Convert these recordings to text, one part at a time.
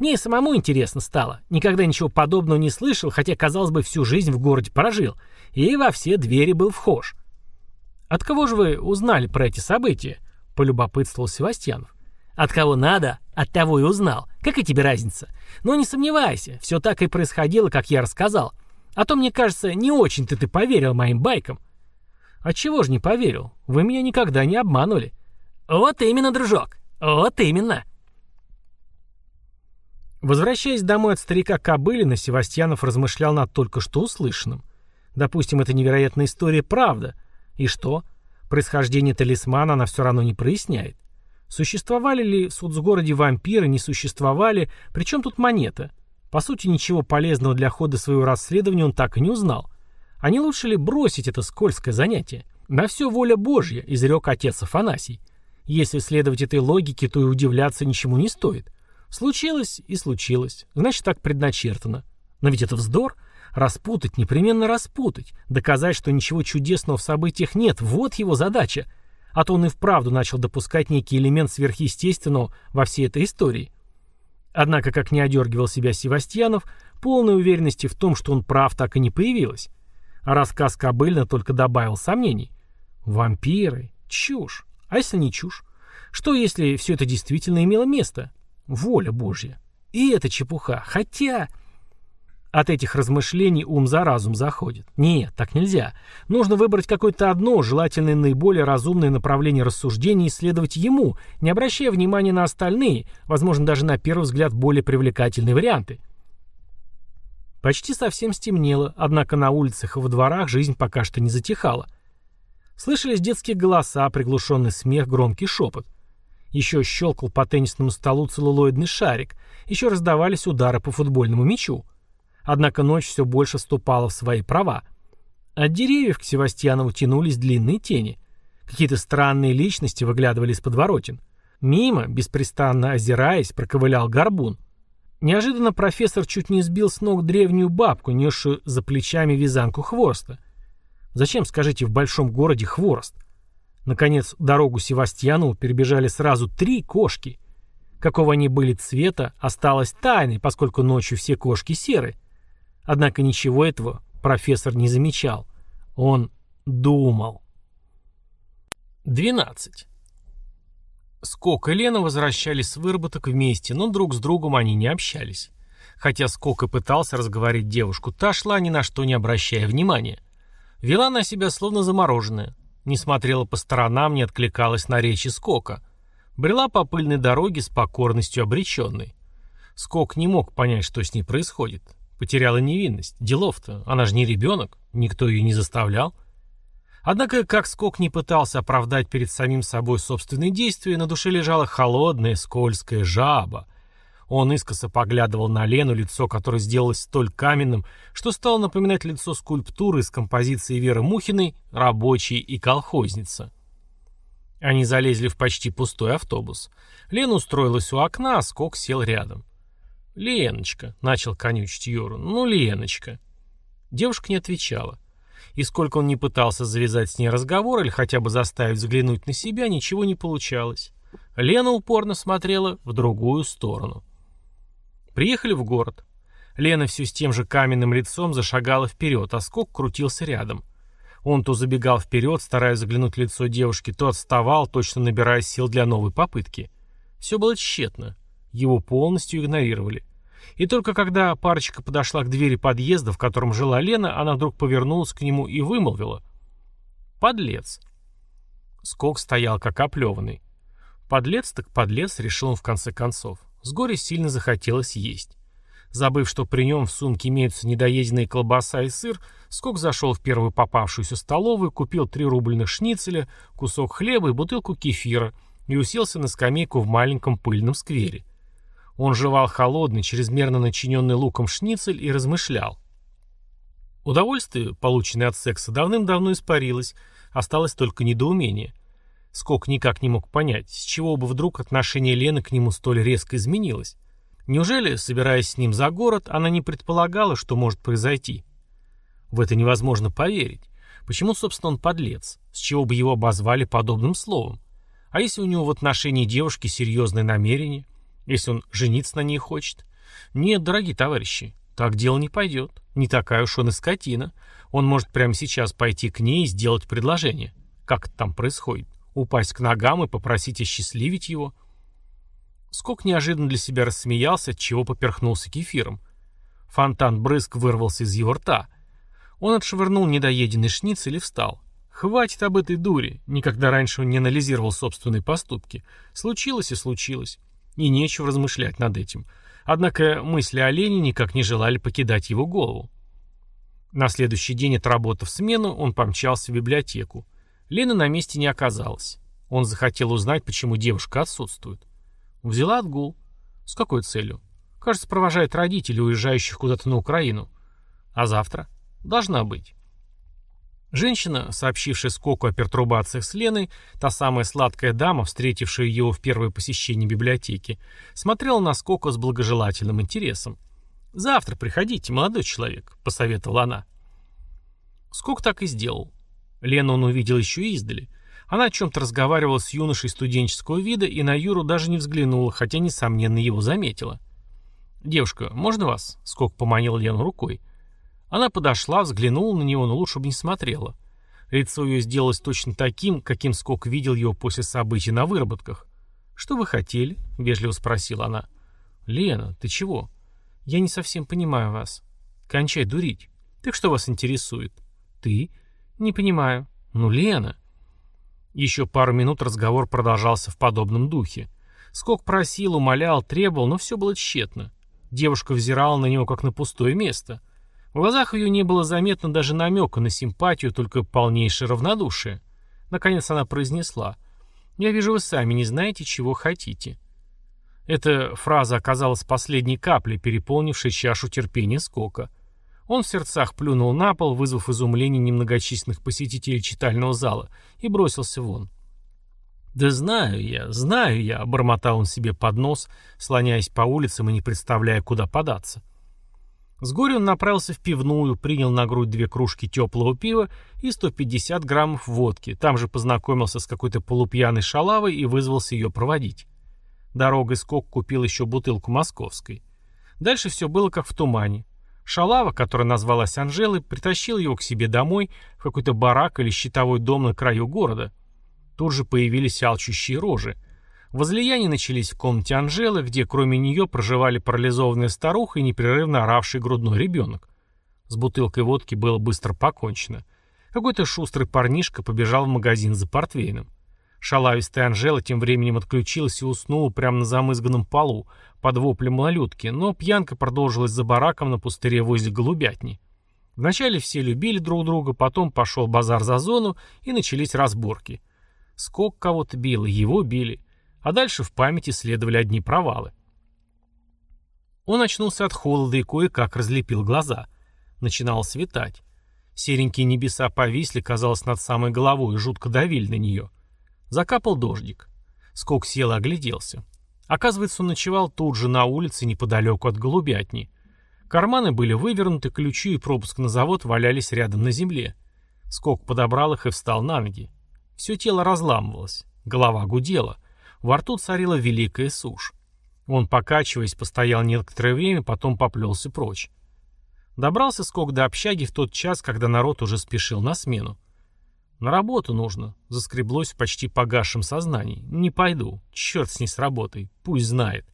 Мне и самому интересно стало. Никогда ничего подобного не слышал, хотя, казалось бы, всю жизнь в городе прожил. И во все двери был вхож. «От кого же вы узнали про эти события?» — полюбопытствовал Севастьянов. «От кого надо, от того и узнал. Какая тебе разница? Но не сомневайся, все так и происходило, как я рассказал. А то, мне кажется, не очень-то ты поверил моим байкам». «А чего же не поверил? Вы меня никогда не обманывали». «Вот именно, дружок, вот именно». Возвращаясь домой от старика Кобылина, Севастьянов размышлял над только что услышанным. Допустим, эта невероятная история правда. И что? Происхождение талисмана она все равно не проясняет. Существовали ли в соцгороде вампиры, не существовали, причем тут монета? По сути, ничего полезного для хода своего расследования он так и не узнал. А не лучше ли бросить это скользкое занятие? На все воля Божья, изрек отец Афанасий. Если следовать этой логике, то и удивляться ничему не стоит. Случилось и случилось. Значит, так предначертано. Но ведь это вздор. Распутать, непременно распутать. Доказать, что ничего чудесного в событиях нет. Вот его задача. А то он и вправду начал допускать некий элемент сверхъестественного во всей этой истории. Однако, как не одергивал себя Севастьянов, полной уверенности в том, что он прав, так и не появилось. А рассказ Кобыльна только добавил сомнений. Вампиры? Чушь. А если не чушь? Что, если все это действительно имело место? Воля Божья. И это чепуха. Хотя... От этих размышлений ум за разум заходит. Нет, так нельзя. Нужно выбрать какое-то одно, желательно наиболее разумное направление рассуждений и исследовать ему, не обращая внимания на остальные, возможно, даже на первый взгляд более привлекательные варианты. Почти совсем стемнело, однако на улицах и во дворах жизнь пока что не затихала. Слышались детские голоса, приглушенный смех, громкий шепот. Еще щелкал по теннисному столу целлулоидный шарик. Еще раздавались удары по футбольному мячу. Однако ночь все больше вступала в свои права. От деревьев к Севастьянову тянулись длинные тени. Какие-то странные личности выглядывали из подворотен. Мимо, беспрестанно озираясь, проковылял горбун. Неожиданно профессор чуть не сбил с ног древнюю бабку, несшую за плечами вязанку хвороста. Зачем, скажите, в большом городе хворост? Наконец, дорогу Севастьянову перебежали сразу три кошки. Какого они были цвета, осталось тайной, поскольку ночью все кошки серы. Однако ничего этого профессор не замечал. Он думал. 12. Скок и Лена возвращались с выработок вместе, но друг с другом они не общались. Хотя Скок и пытался разговорить девушку, та шла ни на что не обращая внимания. Вела на себя словно замороженная не смотрела по сторонам, не откликалась на речи Скока. Брела по пыльной дороге с покорностью обреченной. Скок не мог понять, что с ней происходит. Потеряла невинность. Делов-то, она же не ребенок, никто ее не заставлял. Однако, как Скок не пытался оправдать перед самим собой собственные действия, на душе лежала холодная, скользкая жаба, он искоса поглядывал на Лену, лицо которой сделалось столь каменным, что стало напоминать лицо скульптуры из композиции Веры Мухиной «Рабочий и колхозница». Они залезли в почти пустой автобус. Лена устроилась у окна, а Скок сел рядом. «Леночка», — начал конючить Юра, — «ну, Леночка». Девушка не отвечала. И сколько он не пытался завязать с ней разговор или хотя бы заставить взглянуть на себя, ничего не получалось. Лена упорно смотрела в другую сторону. Приехали в город. Лена все с тем же каменным лицом зашагала вперед, а Скок крутился рядом. Он то забегал вперед, стараясь заглянуть в лицо девушки, то отставал, точно набирая сил для новой попытки. Все было тщетно. Его полностью игнорировали. И только когда парочка подошла к двери подъезда, в котором жила Лена, она вдруг повернулась к нему и вымолвила. «Подлец». Скок стоял как оплеванный. Подлец так подлец, решил он в конце концов. С горя сильно захотелось есть. Забыв, что при нем в сумке имеются недоеденные колбаса и сыр, Скок зашел в первую попавшуюся столовую, купил три рубльных шницеля, кусок хлеба и бутылку кефира и уселся на скамейку в маленьком пыльном сквере. Он жевал холодный, чрезмерно начиненный луком шницель и размышлял. Удовольствие, полученное от секса, давным-давно испарилось, осталось только недоумение – Скок никак не мог понять, с чего бы вдруг отношение Лены к нему столь резко изменилось. Неужели, собираясь с ним за город, она не предполагала, что может произойти? В это невозможно поверить. Почему, собственно, он подлец? С чего бы его обозвали подобным словом? А если у него в отношении девушки серьезные намерения? Если он жениться на ней хочет? Нет, дорогие товарищи, так дело не пойдет. Не такая уж он и скотина. Он может прямо сейчас пойти к ней и сделать предложение. Как это там происходит? Упасть к ногам и попросить осчастливить его? Скок неожиданно для себя рассмеялся, отчего поперхнулся кефиром. Фонтан брызг вырвался из его рта. Он отшвырнул недоеденный шницель и встал. Хватит об этой дуре. Никогда раньше он не анализировал собственные поступки. Случилось и случилось. И нечего размышлять над этим. Однако мысли о Лене никак не желали покидать его голову. На следующий день, отработав смену, он помчался в библиотеку. Лена на месте не оказалась. Он захотел узнать, почему девушка отсутствует. Взяла отгул. С какой целью? Кажется, провожает родителей, уезжающих куда-то на Украину. А завтра? Должна быть. Женщина, сообщившая Скоку о пертурбациях с Леной, та самая сладкая дама, встретившая его в первое посещение библиотеки, смотрела на Скока с благожелательным интересом. «Завтра приходите, молодой человек», — посоветовала она. Скок так и сделал. Лену он увидел еще издали. Она о чем-то разговаривала с юношей студенческого вида и на Юру даже не взглянула, хотя, несомненно, его заметила. «Девушка, можно вас?» — Скок поманил Лену рукой. Она подошла, взглянула на него, но лучше бы не смотрела. Лицо ее сделалось точно таким, каким Скок видел его после событий на выработках. «Что вы хотели?» — вежливо спросила она. «Лена, ты чего?» «Я не совсем понимаю вас». «Кончай дурить. Так что вас интересует?» «Ты?» «Не понимаю». «Ну, Лена...» Еще пару минут разговор продолжался в подобном духе. Скок просил, умолял, требовал, но все было тщетно. Девушка взирала на него, как на пустое место — в глазах ее не было заметно даже намека на симпатию, только полнейшее равнодушие. Наконец она произнесла. «Я вижу, вы сами не знаете, чего хотите». Эта фраза оказалась последней каплей, переполнившей чашу терпения скока. Он в сердцах плюнул на пол, вызвав изумление немногочисленных посетителей читального зала, и бросился вон. «Да знаю я, знаю я», — бормотал он себе под нос, слоняясь по улицам и не представляя, куда податься. С горя он направился в пивную, принял на грудь две кружки теплого пива и 150 граммов водки, там же познакомился с какой-то полупьяной шалавой и вызвался ее проводить. Дорогой скок купил еще бутылку московской. Дальше все было как в тумане. Шалава, которая назвалась Анжелой, притащил его к себе домой в какой-то барак или щитовой дом на краю города. Тут же появились алчущие рожи. Возлияния начались в комнате Анжелы, где кроме нее проживали парализованная старуха и непрерывно оравший грудной ребенок. С бутылкой водки было быстро покончено. Какой-то шустрый парнишка побежал в магазин за портвейном. Шалавистая Анжела тем временем отключилась и уснула прямо на замызганном полу, под воплем малютки, но пьянка продолжилась за бараком на пустыре возле голубятни. Вначале все любили друг друга, потом пошел базар за зону, и начались разборки. Скок кого-то бил, его били а дальше в памяти следовали одни провалы. Он очнулся от холода и кое-как разлепил глаза. Начинало светать. Серенькие небеса повисли, казалось, над самой головой и жутко давили на нее. Закапал дождик. Скок сел и огляделся. Оказывается, он ночевал тут же на улице неподалеку от голубятни. Карманы были вывернуты, ключи и пропуск на завод валялись рядом на земле. Скок подобрал их и встал на ноги. Все тело разламывалось, голова гудела. Во рту царила великая сушь. Он, покачиваясь, постоял некоторое время, потом поплелся прочь. Добрался скок до общаги в тот час, когда народ уже спешил на смену. «На работу нужно», — заскреблось в почти погасшем сознании. «Не пойду. Черт с ней с работой. Пусть знает».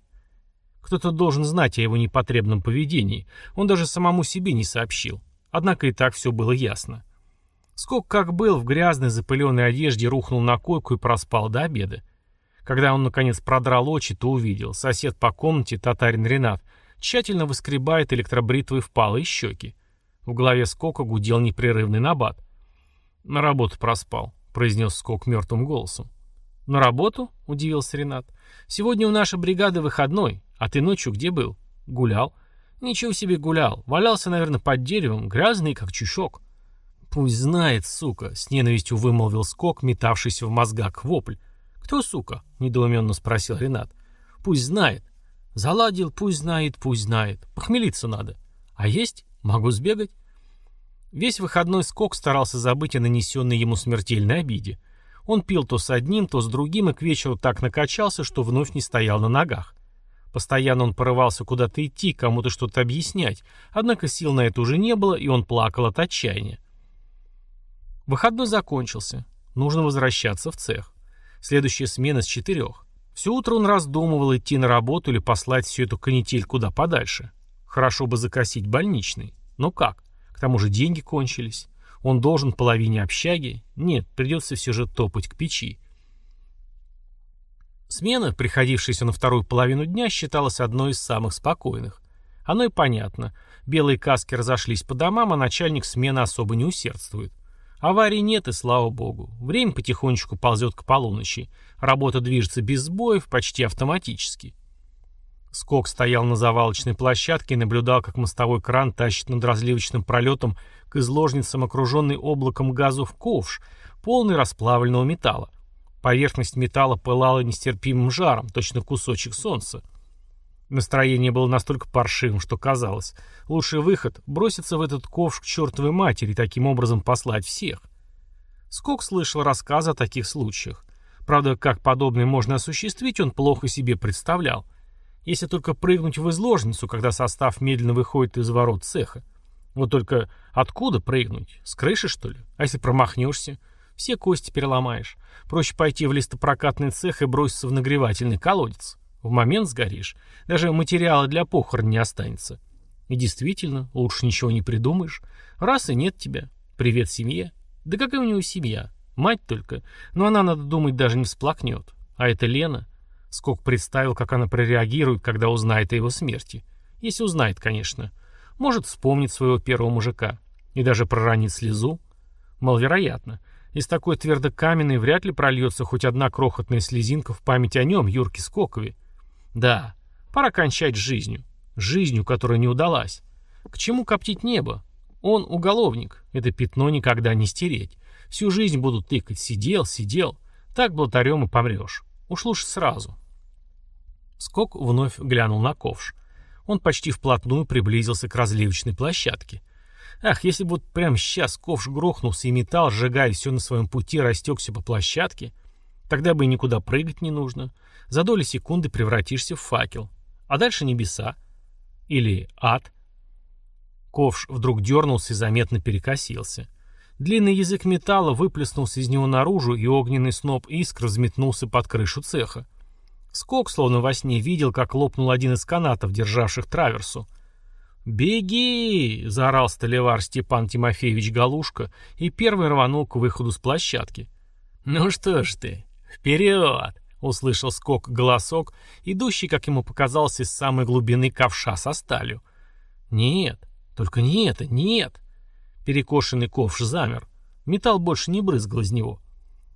Кто-то должен знать о его непотребном поведении. Он даже самому себе не сообщил. Однако и так все было ясно. Скок как был, в грязной запыленной одежде рухнул на койку и проспал до обеда. Когда он, наконец, продрал очи, то увидел. Сосед по комнате, татарин Ренат, тщательно выскребает электробритвой впалые щеки. В голове Скока гудел непрерывный набат. «На работу проспал», — произнес Скок мертвым голосом. «На работу?» — удивился Ренат. «Сегодня у нашей бригады выходной. А ты ночью где был?» «Гулял». «Ничего себе гулял. Валялся, наверное, под деревом, грязный, как чушок». «Пусть знает, сука», — с ненавистью вымолвил Скок, метавшийся в мозгах вопль. «Кто, сука?» — недоуменно спросил Ренат. «Пусть знает». «Заладил, пусть знает, пусть знает. Похмелиться надо. А есть? Могу сбегать». Весь выходной скок старался забыть о нанесенной ему смертельной обиде. Он пил то с одним, то с другим и к вечеру так накачался, что вновь не стоял на ногах. Постоянно он порывался куда-то идти, кому-то что-то объяснять, однако сил на это уже не было, и он плакал от отчаяния. Выходной закончился. Нужно возвращаться в цех. Следующая смена с четырех. Все утро он раздумывал, идти на работу или послать всю эту канитель куда подальше. Хорошо бы закосить больничный. Но как? Тому же деньги кончились. Он должен половине общаги. Нет, придется все же топать к печи. Смена, приходившаяся на вторую половину дня, считалась одной из самых спокойных. Оно и понятно. Белые каски разошлись по домам, а начальник смены особо не усердствует. Аварий нет, и слава богу. Время потихонечку ползет к полуночи. Работа движется без сбоев, почти автоматически. Скок стоял на завалочной площадке и наблюдал, как мостовой кран тащит над разливочным пролетом к изложницам, окруженный облаком газов ковш, полный расплавленного металла. Поверхность металла пылала нестерпимым жаром, точно кусочек солнца. Настроение было настолько паршивым, что казалось, лучший выход — броситься в этот ковш к чертовой матери и таким образом послать всех. Скок слышал рассказы о таких случаях. Правда, как подобное можно осуществить, он плохо себе представлял. Если только прыгнуть в изложницу, когда состав медленно выходит из ворот цеха. Вот только откуда прыгнуть? С крыши, что ли? А если промахнешься? Все кости переломаешь. Проще пойти в листопрокатный цех и броситься в нагревательный колодец. В момент сгоришь. Даже материала для похорон не останется. И действительно, лучше ничего не придумаешь. Раз и нет тебя. Привет семье. Да какая у него семья? Мать только. Но она, надо думать, даже не всплакнет. А это Лена. Скок представил, как она прореагирует, когда узнает о его смерти. Если узнает, конечно. Может вспомнить своего первого мужика. И даже проронит слезу. Маловероятно. Из такой твердокаменной вряд ли прольется хоть одна крохотная слезинка в память о нем, Юрке Скокове. Да, пора кончать жизнью. Жизнью, которая не удалась. К чему коптить небо? Он уголовник. Это пятно никогда не стереть. Всю жизнь будут тыкать. Сидел, сидел. Так блатарем и помрешь. Уж лучше сразу. Скок вновь глянул на ковш. Он почти вплотную приблизился к разливочной площадке. Ах, если бы вот прямо сейчас ковш грохнулся и металл, сжигая все на своем пути, растекся по площадке, тогда бы и никуда прыгать не нужно. За доли секунды превратишься в факел. А дальше небеса. Или ад. Ковш вдруг дернулся и заметно перекосился. Длинный язык металла выплеснулся из него наружу, и огненный сноп искр взметнулся под крышу цеха. Скок, словно во сне, видел, как лопнул один из канатов, державших траверсу. «Беги!» — заорал столевар Степан Тимофеевич Галушка и первый рванул к выходу с площадки. «Ну что ж ты, вперед!» — услышал скок голосок, идущий, как ему показалось, из самой глубины ковша со сталью. «Нет, только не это, нет!» Перекошенный ковш замер. Металл больше не брызгал из него.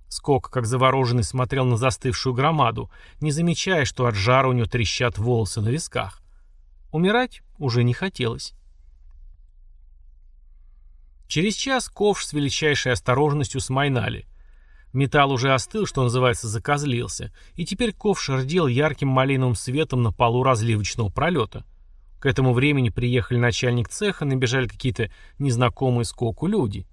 Скок, как завороженный, смотрел на застывшую громаду, не замечая, что от жара у него трещат волосы на висках. Умирать уже не хотелось. Через час ковш с величайшей осторожностью смайнали. Металл уже остыл, что называется, закозлился, и теперь ковш рдел ярким малиновым светом на полу разливочного пролета. К этому времени приехали начальник цеха, набежали какие-то незнакомые скоку люди.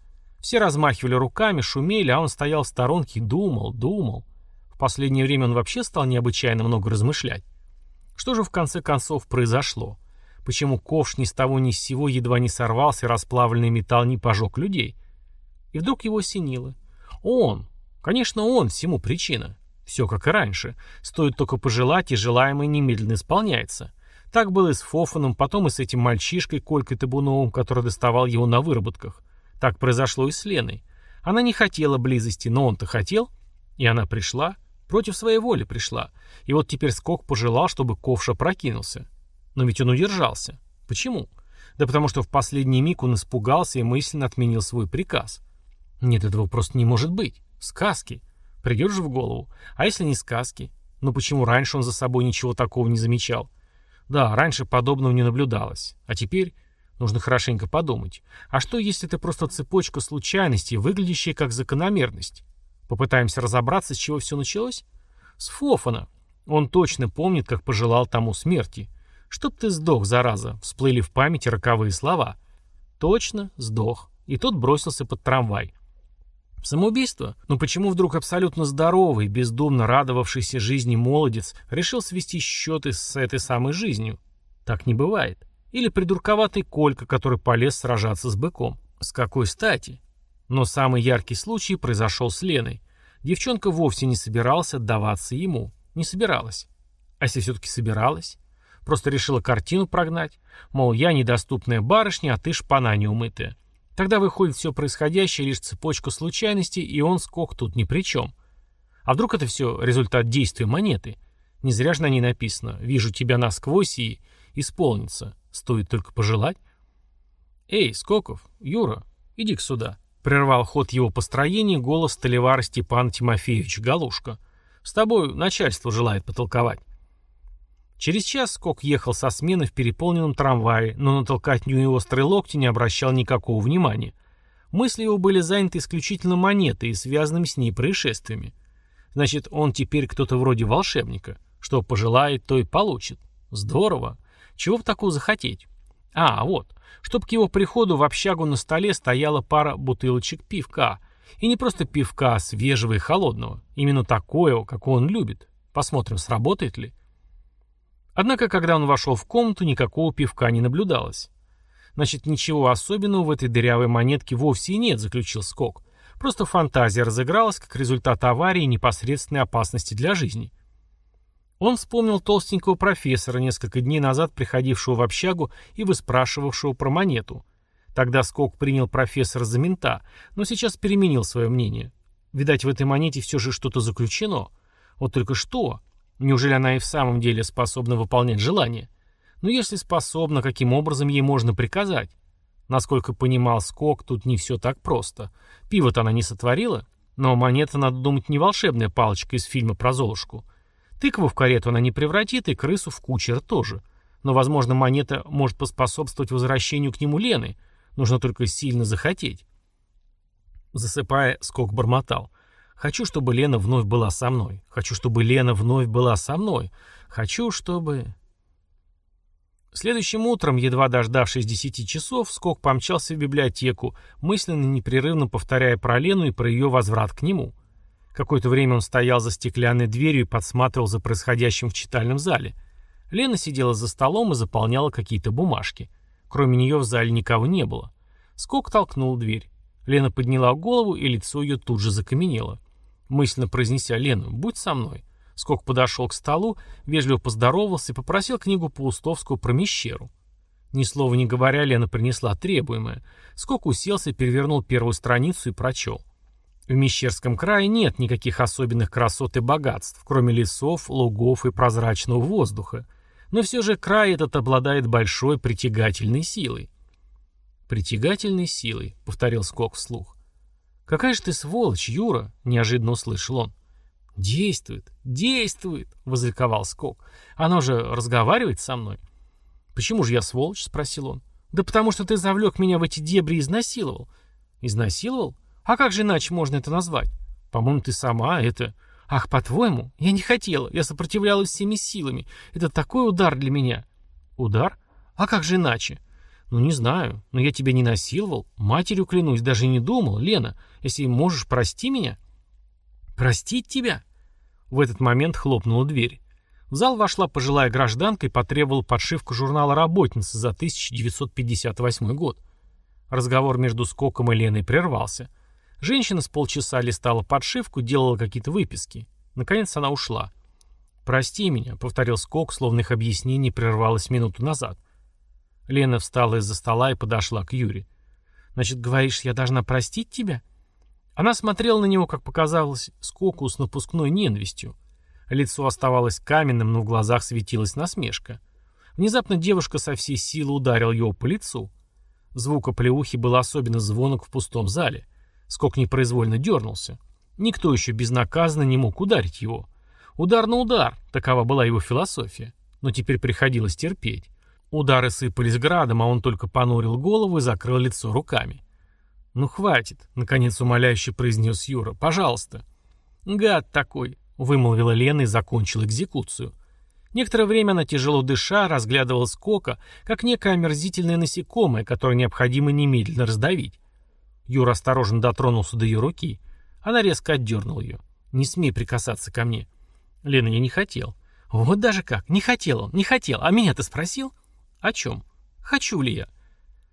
Все размахивали руками, шумели, а он стоял в сторонке и думал, думал. В последнее время он вообще стал необычайно много размышлять. Что же в конце концов произошло? Почему ковш ни с того ни с сего едва не сорвался, расплавленный металл не пожег людей? И вдруг его осенило. Он! Конечно, он всему причина. Все как и раньше. Стоит только пожелать, и желаемое немедленно исполняется. Так было и с Фофаном, потом и с этим мальчишкой Колькой Табуновым, который доставал его на выработках. Так произошло и с Леной. Она не хотела близости, но он-то хотел, и она пришла. Против своей воли пришла. И вот теперь Скок пожелал, чтобы ковша прокинулся. Но ведь он удержался. Почему? Да потому что в последний миг он испугался и мысленно отменил свой приказ. Нет, этого просто не может быть. Сказки. Придет же в голову. А если не сказки? Но почему раньше он за собой ничего такого не замечал? Да, раньше подобного не наблюдалось. А теперь нужно хорошенько подумать. А что, если это просто цепочка случайностей, выглядящая как закономерность? Попытаемся разобраться, с чего все началось? С Фофана. Он точно помнит, как пожелал тому смерти. «Чтоб ты сдох, зараза!» — всплыли в памяти роковые слова. Точно, сдох. И тот бросился под трамвай. Самоубийство? Но почему вдруг абсолютно здоровый, бездумно радовавшийся жизни молодец решил свести счеты с этой самой жизнью? Так не бывает. Или придурковатый Колька, который полез сражаться с быком. С какой стати? Но самый яркий случай произошел с Леной. Девчонка вовсе не собиралась отдаваться ему. Не собиралась. А если все-таки собиралась? Просто решила картину прогнать. Мол, я недоступная барышня, а ты шпана неумытая. Тогда выходит все происходящее лишь цепочка случайностей, и он скок тут ни при чем. А вдруг это все результат действия монеты? Не зря же на ней написано «Вижу тебя насквозь и исполнится». Стоит только пожелать. «Эй, Скоков, Юра, иди-ка сюда», — прервал ход его построения голос Столивара Степана Тимофеевича Галушка. «С тобой начальство желает потолковать». Через час Скок ехал со смены в переполненном трамвае, но на толкотню и острые локти не обращал никакого внимания. Мысли его были заняты исключительно монетой и связанными с ней происшествиями. Значит, он теперь кто-то вроде волшебника. Что пожелает, то и получит. Здорово. Чего бы такого захотеть? А, вот. Чтоб к его приходу в общагу на столе стояла пара бутылочек пивка. И не просто пивка, а свежего и холодного. Именно такое, какого он любит. Посмотрим, сработает ли. Однако, когда он вошел в комнату, никакого пивка не наблюдалось. Значит, ничего особенного в этой дырявой монетке вовсе нет, заключил Скок. Просто фантазия разыгралась как результат аварии и непосредственной опасности для жизни. Он вспомнил толстенького профессора, несколько дней назад приходившего в общагу и выспрашивавшего про монету. Тогда Скок принял профессора за мента, но сейчас переменил свое мнение. Видать, в этой монете все же что-то заключено. Вот только что? Неужели она и в самом деле способна выполнять желания? Но ну, если способна, каким образом ей можно приказать? Насколько понимал Скок, тут не все так просто. Пиво-то она не сотворила, но монета, надо думать, не волшебная палочка из фильма про Золушку. Тыкву в карету она не превратит, и крысу в кучера тоже. Но, возможно, монета может поспособствовать возвращению к нему Лены. Нужно только сильно захотеть. Засыпая, Скок бормотал. Хочу, чтобы Лена вновь была со мной. Хочу, чтобы Лена вновь была со мной. Хочу, чтобы... Следующим утром, едва дождавшись десяти часов, Скок помчался в библиотеку, мысленно непрерывно повторяя про Лену и про ее возврат к нему. Какое-то время он стоял за стеклянной дверью и подсматривал за происходящим в читальном зале. Лена сидела за столом и заполняла какие-то бумажки. Кроме нее в зале никого не было. Скок толкнул дверь. Лена подняла голову, и лицо ее тут же закаменело. Мысленно произнеся «Лена, будь со мной». Скок подошел к столу, вежливо поздоровался и попросил книгу Паустовскую про Мещеру. Ни слова не говоря, Лена принесла требуемое. Скок уселся, перевернул первую страницу и прочел. В Мещерском крае нет никаких особенных красот и богатств, кроме лесов, лугов и прозрачного воздуха. Но все же край этот обладает большой притягательной силой. «Притягательной силой», — повторил Скок вслух. «Какая же ты сволочь, Юра!» — неожиданно услышал он. «Действует, действует!» — возликовал Скок. «Оно же разговаривает со мной». «Почему же я сволочь?» — спросил он. «Да потому что ты завлек меня в эти дебри и изнасиловал». «Изнасиловал? А как же иначе можно это назвать? По-моему, ты сама это...» «Ах, по-твоему? Я не хотела. Я сопротивлялась всеми силами. Это такой удар для меня». «Удар? А как же иначе? «Ну, не знаю. Но я тебя не насиловал. Матерью клянусь, даже не думал. Лена, если можешь, прости меня». «Простить тебя?» В этот момент хлопнула дверь. В зал вошла пожилая гражданка и потребовала подшивку журнала «Работница» за 1958 год. Разговор между Скоком и Леной прервался. Женщина с полчаса листала подшивку, делала какие-то выписки. Наконец она ушла. «Прости меня», — повторил Скок, словно их объяснение прервалось минуту назад. Лена встала из-за стола и подошла к Юре. «Значит, говоришь, я должна простить тебя?» Она смотрела на него, как показалось, скоку с напускной ненавистью. Лицо оставалось каменным, но в глазах светилась насмешка. Внезапно девушка со всей силы ударила его по лицу. Звук оплеухи был особенно звонок в пустом зале. Скок непроизвольно дернулся. Никто еще безнаказанно не мог ударить его. Удар на удар, такова была его философия. Но теперь приходилось терпеть. Удары сыпались градом, а он только понурил голову и закрыл лицо руками. «Ну хватит», — наконец умоляюще произнес Юра. «Пожалуйста». «Гад такой», — вымолвила Лена и закончила экзекуцию. Некоторое время она, тяжело дыша, разглядывала Скока, как некое омерзительное насекомое, которое необходимо немедленно раздавить. Юра осторожно дотронулся до ее руки. Она резко отдернула ее. «Не смей прикасаться ко мне». Лена, я не хотел. Вот даже как. Не хотел он, не хотел. А меня ты спросил? О чем? Хочу ли я?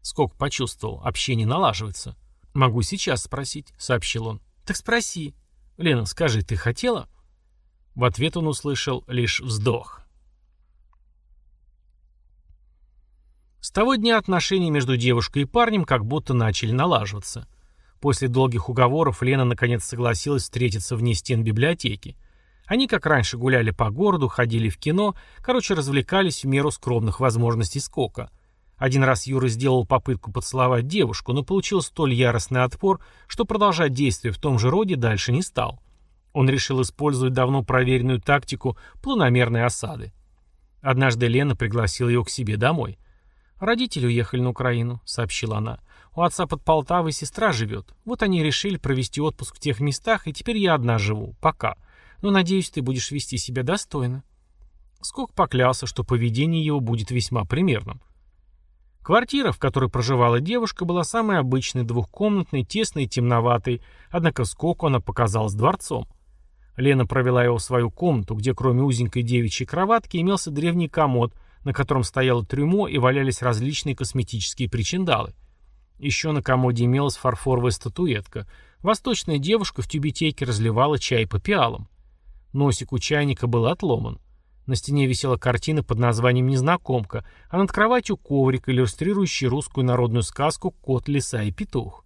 Скок почувствовал, общение налаживается. Могу сейчас спросить, сообщил он. Так спроси. Лена, скажи, ты хотела? В ответ он услышал лишь вздох. С того дня отношения между девушкой и парнем как будто начали налаживаться. После долгих уговоров Лена наконец согласилась встретиться вне стен библиотеки. Они, как раньше, гуляли по городу, ходили в кино, короче, развлекались в меру скромных возможностей скока. Один раз Юра сделал попытку поцеловать девушку, но получил столь яростный отпор, что продолжать действие в том же роде дальше не стал. Он решил использовать давно проверенную тактику планомерной осады. Однажды Лена пригласила его к себе домой. «Родители уехали на Украину», — сообщила она. «У отца под Полтавой сестра живет. Вот они решили провести отпуск в тех местах, и теперь я одна живу. Пока но, надеюсь, ты будешь вести себя достойно». Скок поклялся, что поведение его будет весьма примерным. Квартира, в которой проживала девушка, была самой обычной, двухкомнатной, тесной и темноватой, однако Скоку она показалась дворцом. Лена провела его в свою комнату, где кроме узенькой девичьей кроватки имелся древний комод, на котором стояло трюмо и валялись различные косметические причиндалы. Еще на комоде имелась фарфоровая статуэтка. Восточная девушка в тюбетейке разливала чай по пиалам. Носик у чайника был отломан. На стене висела картина под названием «Незнакомка», а над кроватью коврик, иллюстрирующий русскую народную сказку «Кот, лиса и петух».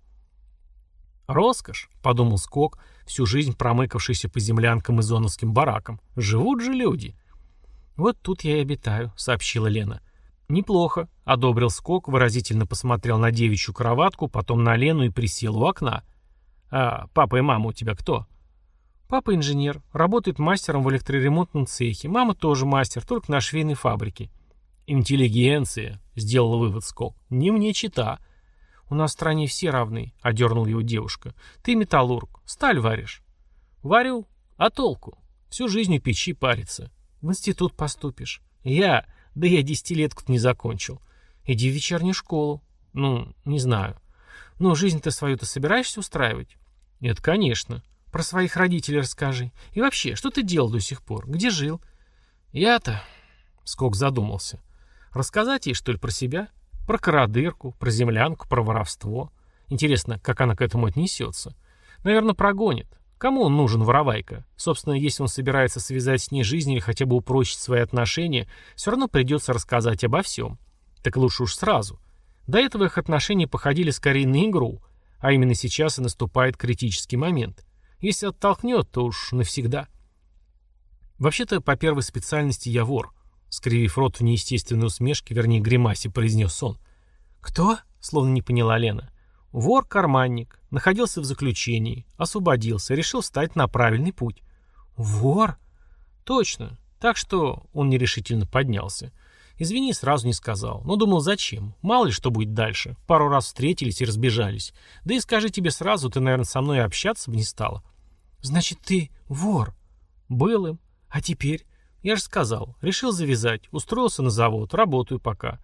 «Роскошь», — подумал Скок, всю жизнь промыкавшийся по землянкам и зоновским баракам. «Живут же люди». «Вот тут я и обитаю», — сообщила Лена. «Неплохо», — одобрил Скок, выразительно посмотрел на девичью кроватку, потом на Лену и присел у окна. «А папа и мама у тебя кто?» Папа инженер, работает мастером в электроремонтном цехе. Мама тоже мастер, только на швейной фабрике. Интеллигенция, сделал вывод Скок. Не мне чита. У нас в стране все равны, одернул его девушка. Ты металлург, сталь варишь. Варю, а толку? Всю жизнь у печи париться. В институт поступишь. Я, да я десятилетку не закончил. Иди в вечернюю школу. Ну, не знаю. Ну, жизнь-то свою-то собираешься устраивать? Это, конечно. Про своих родителей расскажи. И вообще, что ты делал до сих пор? Где жил? Я-то... Скок задумался. Рассказать ей, что ли, про себя? Про кородырку, про землянку, про воровство. Интересно, как она к этому отнесется? Наверное, прогонит. Кому он нужен, воровайка? Собственно, если он собирается связать с ней жизнь или хотя бы упрочить свои отношения, все равно придется рассказать обо всем. Так лучше уж сразу. До этого их отношения походили скорее на игру, а именно сейчас и наступает критический момент. Если оттолкнет, то уж навсегда. Вообще-то, по первой специальности я вор. Скривив рот в неестественной усмешке, вернее, гримасе, произнес он. «Кто?» — словно не поняла Лена. «Вор-карманник. Находился в заключении. Освободился. Решил встать на правильный путь». «Вор?» «Точно. Так что...» — он нерешительно поднялся. «Извини, сразу не сказал. Но думал, зачем? Мало ли что будет дальше. Пару раз встретились и разбежались. Да и скажи тебе сразу, ты, наверное, со мной общаться бы не стала». «Значит, ты вор?» «Был им. А теперь?» «Я же сказал. Решил завязать. Устроился на завод. Работаю пока».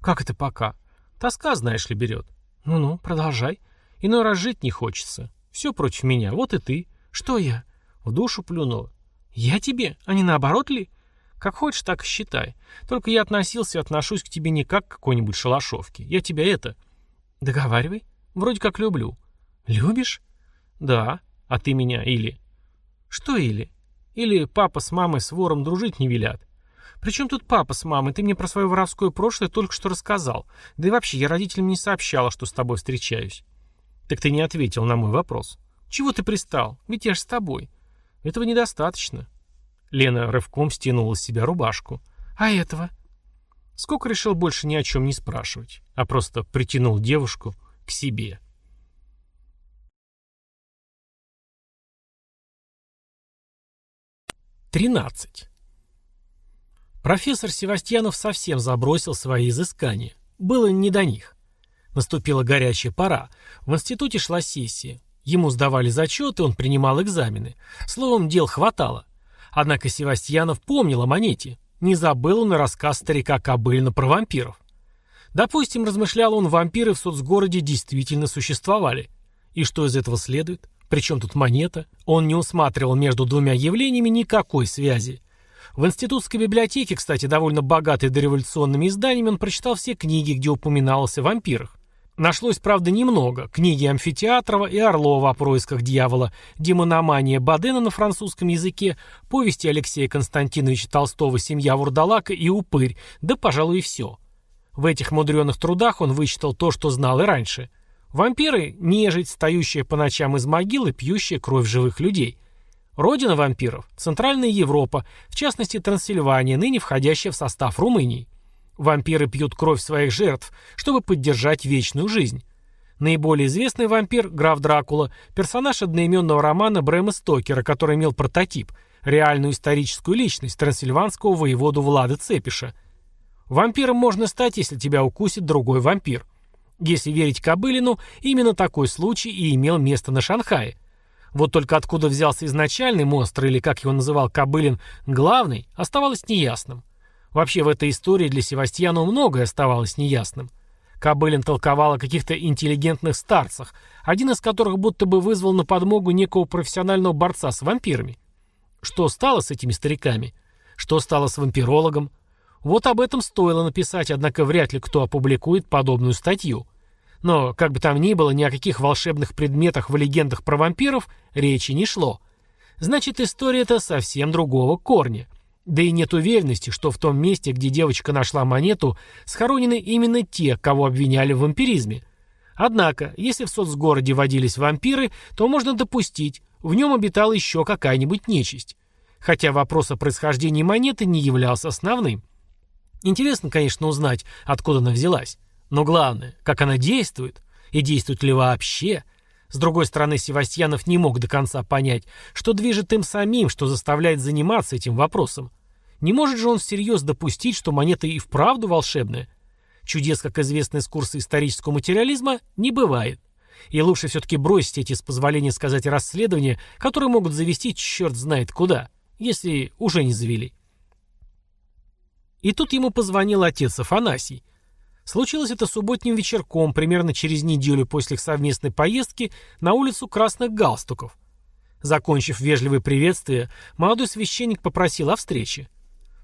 «Как это пока?» «Тоска, знаешь ли, берет». «Ну-ну, продолжай. Иной раз жить не хочется. Все против меня. Вот и ты. Что я?» В душу плюнула. «Я тебе? А не наоборот ли?» «Как хочешь, так и считай. Только я относился и отношусь к тебе не как к какой-нибудь шалашовке. Я тебя это...» «Договаривай. Вроде как люблю». «Любишь?» «Да. А ты меня или...» «Что или?» «Или папа с мамой с вором дружить не велят?» «Причем тут папа с мамой? Ты мне про свое воровское прошлое только что рассказал. Да и вообще, я родителям не сообщала, что с тобой встречаюсь». «Так ты не ответил на мой вопрос». «Чего ты пристал? Ведь я ж с тобой». «Этого недостаточно». Лена рывком стянула с себя рубашку. «А этого?» Сколько решил больше ни о чем не спрашивать, а просто притянул девушку к себе. Тринадцать. Профессор Севастьянов совсем забросил свои изыскания. Было не до них. Наступила горячая пора. В институте шла сессия. Ему сдавали зачеты, он принимал экзамены. Словом, дел хватало. Однако Севастьянов помнил о монете. Не забыл он и рассказ старика Кобыльна про вампиров. Допустим, размышлял он, вампиры в соцгороде действительно существовали. И что из этого следует? Причем тут монета? Он не усматривал между двумя явлениями никакой связи. В институтской библиотеке, кстати, довольно богатой дореволюционными изданиями, он прочитал все книги, где упоминалось о вампирах. Нашлось, правда, немного. Книги Амфитеатрова и Орлова о происках дьявола, демономания Бадена на французском языке, повести Алексея Константиновича Толстого «Семья Вурдалака» и «Упырь», да, пожалуй, и все. В этих мудреных трудах он вычитал то, что знал и раньше. Вампиры – нежить, стоящая по ночам из могилы, пьющая кровь живых людей. Родина вампиров – Центральная Европа, в частности Трансильвания, ныне входящая в состав Румынии. Вампиры пьют кровь своих жертв, чтобы поддержать вечную жизнь. Наиболее известный вампир – граф Дракула, персонаж одноименного романа Брэма Стокера, который имел прототип – реальную историческую личность трансильванского воеводу Влада Цепиша. Вампиром можно стать, если тебя укусит другой вампир. Если верить Кобылину, именно такой случай и имел место на Шанхае. Вот только откуда взялся изначальный монстр, или, как его называл Кобылин, главный, оставалось неясным. Вообще в этой истории для Севастьяна многое оставалось неясным. Кобылин толковал о каких-то интеллигентных старцах, один из которых будто бы вызвал на подмогу некого профессионального борца с вампирами. Что стало с этими стариками? Что стало с вампирологом? Вот об этом стоило написать, однако вряд ли кто опубликует подобную статью. Но, как бы там ни было, ни о каких волшебных предметах в легендах про вампиров речи не шло. Значит, история эта совсем другого корня. Да и нет уверенности, что в том месте, где девочка нашла монету, схоронены именно те, кого обвиняли в вампиризме. Однако, если в соцгороде водились вампиры, то можно допустить, в нем обитала еще какая-нибудь нечисть. Хотя вопрос о происхождении монеты не являлся основным. Интересно, конечно, узнать, откуда она взялась. Но главное, как она действует, и действует ли вообще – с другой стороны, Севастьянов не мог до конца понять, что движет им самим, что заставляет заниматься этим вопросом. Не может же он всерьез допустить, что монета и вправду волшебная? Чудес, как известно из курса исторического материализма, не бывает. И лучше все-таки бросить эти, с позволения сказать, расследования, которые могут завести черт знает куда, если уже не завели. И тут ему позвонил отец Афанасий. Случилось это субботним вечерком, примерно через неделю после их совместной поездки на улицу Красных Галстуков. Закончив вежливое приветствие, молодой священник попросил о встрече.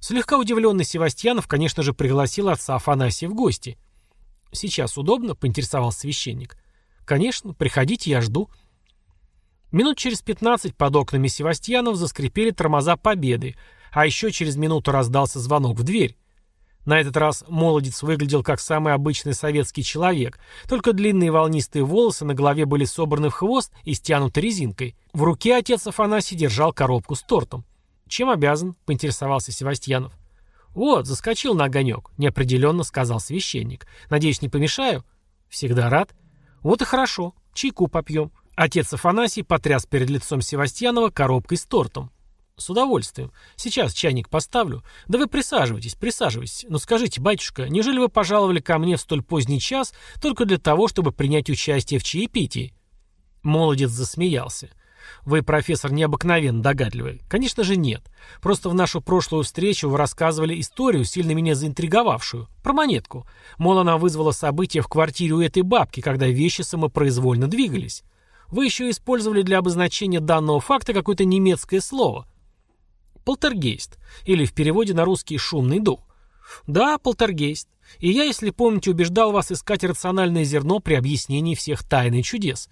Слегка удивленный Севастьянов, конечно же, пригласил отца Афанасия в гости. «Сейчас удобно?» — поинтересовался священник. «Конечно, приходите, я жду». Минут через пятнадцать под окнами Севастьянов заскрипели тормоза победы, а еще через минуту раздался звонок в дверь. На этот раз молодец выглядел как самый обычный советский человек, только длинные волнистые волосы на голове были собраны в хвост и стянуты резинкой. В руке отец Афанасий держал коробку с тортом. «Чем обязан?» — поинтересовался Севастьянов. «Вот, заскочил на огонек», — неопределенно сказал священник. «Надеюсь, не помешаю?» «Всегда рад». «Вот и хорошо. Чайку попьем». Отец Афанасий потряс перед лицом Севастьянова коробкой с тортом. «С удовольствием. Сейчас чайник поставлю. Да вы присаживайтесь, присаживайтесь. Но скажите, батюшка, неужели вы пожаловали ко мне в столь поздний час только для того, чтобы принять участие в чаепитии?» Молодец засмеялся. «Вы, профессор, необыкновенно догадливый». «Конечно же нет. Просто в нашу прошлую встречу вы рассказывали историю, сильно меня заинтриговавшую. Про монетку. Мол, она вызвала события в квартире у этой бабки, когда вещи самопроизвольно двигались. Вы еще использовали для обозначения данного факта какое-то немецкое слово. Полтергейст. Или в переводе на русский «шумный дух». Да, полтергейст. И я, если помните, убеждал вас искать рациональное зерно при объяснении всех тайн и чудес.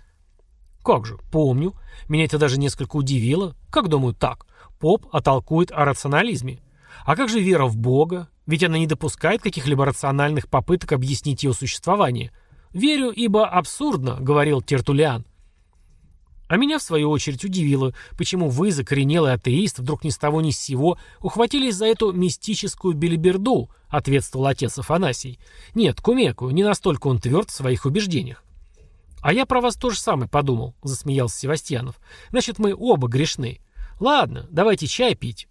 Как же, помню. Меня это даже несколько удивило. Как думаю, так. Поп оттолкует о рационализме. А как же вера в Бога? Ведь она не допускает каких-либо рациональных попыток объяснить его существование. «Верю, ибо абсурдно», — говорил Тертулиан. А меня, в свою очередь, удивило, почему вы, закоренелый атеист, вдруг ни с того ни с сего ухватились за эту мистическую белиберду, ответствовал отец Афанасий. Нет, Кумеку, не настолько он тверд в своих убеждениях. А я про вас то же самое подумал, засмеялся Севастьянов. Значит, мы оба грешны. Ладно, давайте чай пить.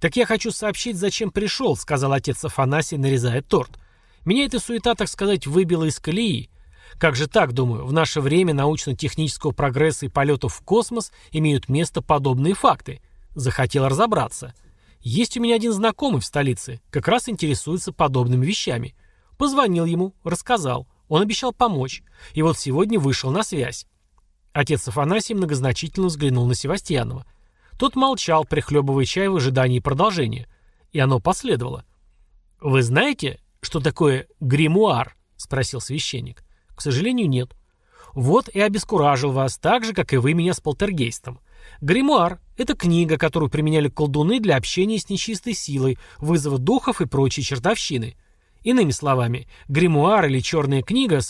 Так я хочу сообщить, зачем пришел, сказал отец Афанасий, нарезая торт. Меня эта суета, так сказать, выбила из колеи. Как же так, думаю, в наше время научно-технического прогресса и полетов в космос имеют место подобные факты? Захотел разобраться. Есть у меня один знакомый в столице, как раз интересуется подобными вещами. Позвонил ему, рассказал. Он обещал помочь. И вот сегодня вышел на связь. Отец Афанасий многозначительно взглянул на Севастьянова. Тот молчал, прихлебывая чай в ожидании продолжения. И оно последовало. «Вы знаете, что такое гримуар?» — спросил священник. «К сожалению, нет». «Вот и обескуражил вас, так же, как и вы меня с полтергейстом. Гримуар — это книга, которую применяли колдуны для общения с нечистой силой, вызова духов и прочей чертовщины. Иными словами, гримуар или черная книга